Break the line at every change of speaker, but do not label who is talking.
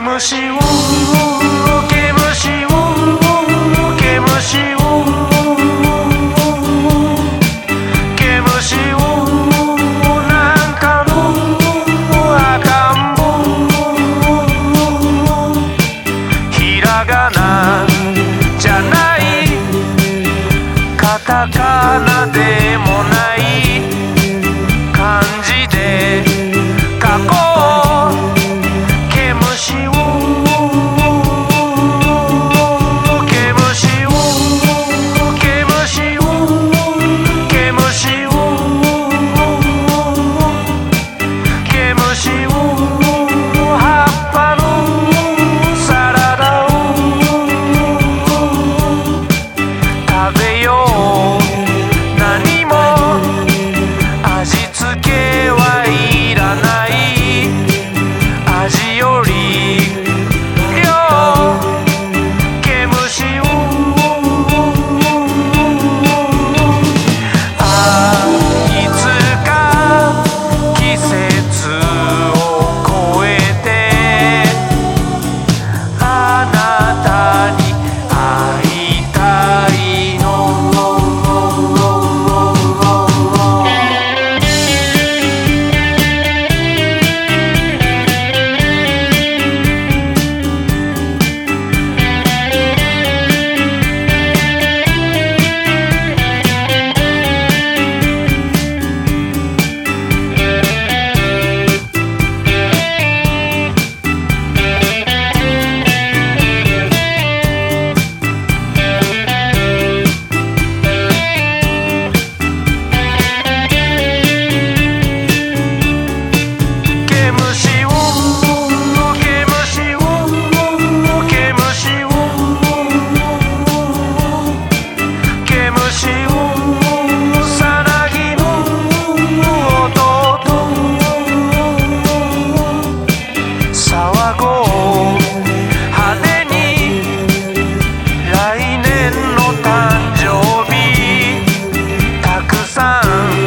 けしをけしをけ虫うけ虫うなんかうあかんぼひらがなじゃないカタカナで sun